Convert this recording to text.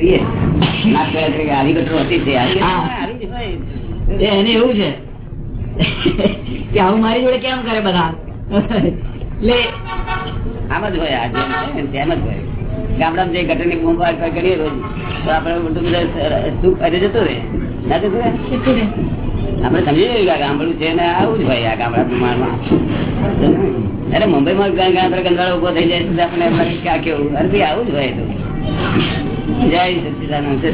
કહીએ. નાક કર્યા તરીકે આવી ગટરો હતી તે આવી ગટરો હા. આવી જ. હોય. એ એને એવું છે કે આવું મારી જોડે કેમ કરે બધા? એટલે આમ જ હોય આ જેમ છે ને તેમ જ હોય. ગામડામાં જે ગટરની બૂમ પાડ પાડ કરીએ રોજ તો આપડે બધું બધા સુખ ફરી જતો રે ના જતું રે આપડે સમજી લઈએ ગામડું છે ને આવું જ હોય આ ગામડા પ્રમાણમાં. અરે મુંબઈમાં ગંધાળો ઊભો થઈ જાય તો આપણે એમ કે આ કેવું? અરે ભાઈ આવું જ હોય તો. જય સચિદાનંદ.